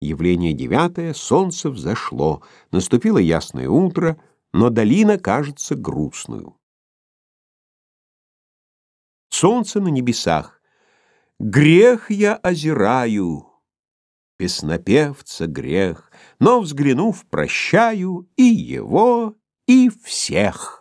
Явление девятое, солнце взошло, наступило ясное утро, но долина кажется грустную. Солнце на небесах. Грех я озираю, песнопевца грех, но, взглянув, прощаю и его, и всех.